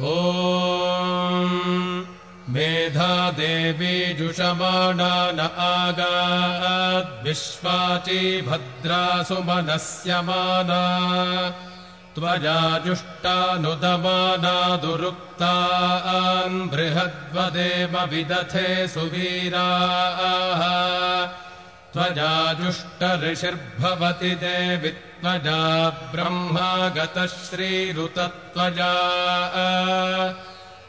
ओ मेधा देवी जुषमाणा न आगाद्विश्वाची भद्रा सुमनस्यमाना त्वया जुष्टानुदमाना दुरुक्तान् बृहद्वदेव विदथे सुवीराः त्वया जुष्टऋषिर्भवति देवि त्वजा ब्रह्मागतः श्रीरुतत्वजा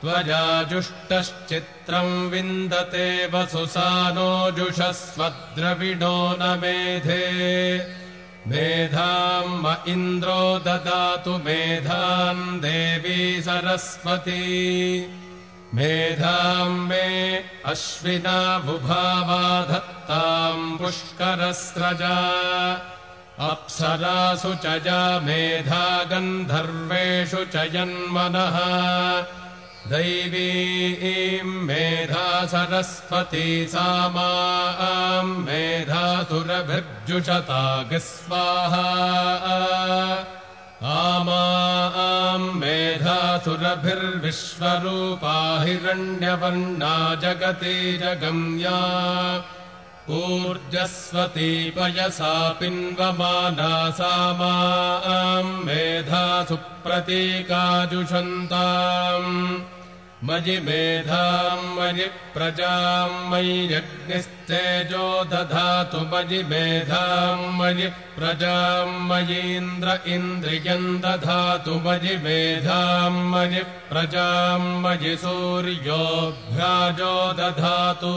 त्वया जुष्टश्चित्रम् विन्दते वसुसानो जुषस्वद्रविणो न मेधे। मेधाम् म इन्द्रो ददातु मेधाम् देवी सरस्वती। मेधाम् मे अश्विना धत्ताम् पुष्करस्रजा। अप्सरासु च या मेधा गन्धर्वेषु च यन्मनः। दैवीम् मेधा सरस्वती सा माम् मेधासुरभिर्जुषतागिस्वाहा आमाम् मेधासुरभिर्विश्वरूपा हिरण्यवर्णा जगति जगम्या ऊर्जस्वती पयसा पिन्वमाना सा माम् मेधासु प्रतीकाजुषन्ताम् मयि मेधाम् मयि प्रजाम् मयि यज्ञस्तेजो दधातु मयि मेधाम् मयि प्रजाम् मयीन्द्र इन्द्रियम् दधातु मयि मेधाम् मयि प्रजाम् मयि सूर्योऽभ्याजो दधातु